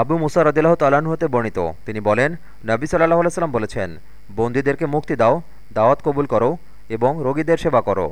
আবু মুসা রদিল্লাহ তালাহ হতে বর্ণিত। তিনি বলেন, নবী সাল্লাহ আলাইসাল্লাম বলেছেন, বন্দীদেরকে মুক্তি দাও, দাওয়াত কবুল করো এবং রোগীদের সেবা করো।